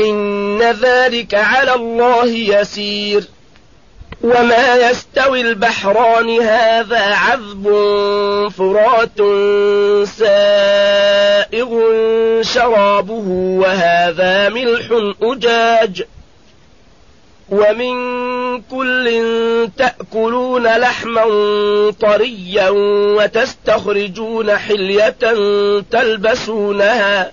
إن ذلك على الله يسير. وما يستوي البحران هذا عذب فرات سائغ شرابه وهذا ملح أجاج. ومن كل تأكلون لحما طريا وتستخرجون حلية تلبسونها.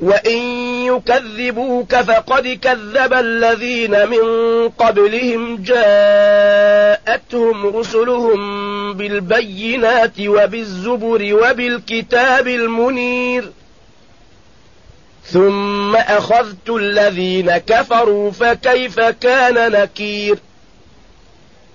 وإن يكذبوك فقد كذب الذين من قبلهم جاءتهم رسلهم بالبينات وبالزبر وبالكتاب المنير. ثم أخذت الذين كفروا فكيف كان نكير؟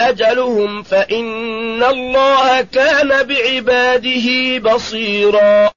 أجلهم فإن الله كان بعباده بصيرا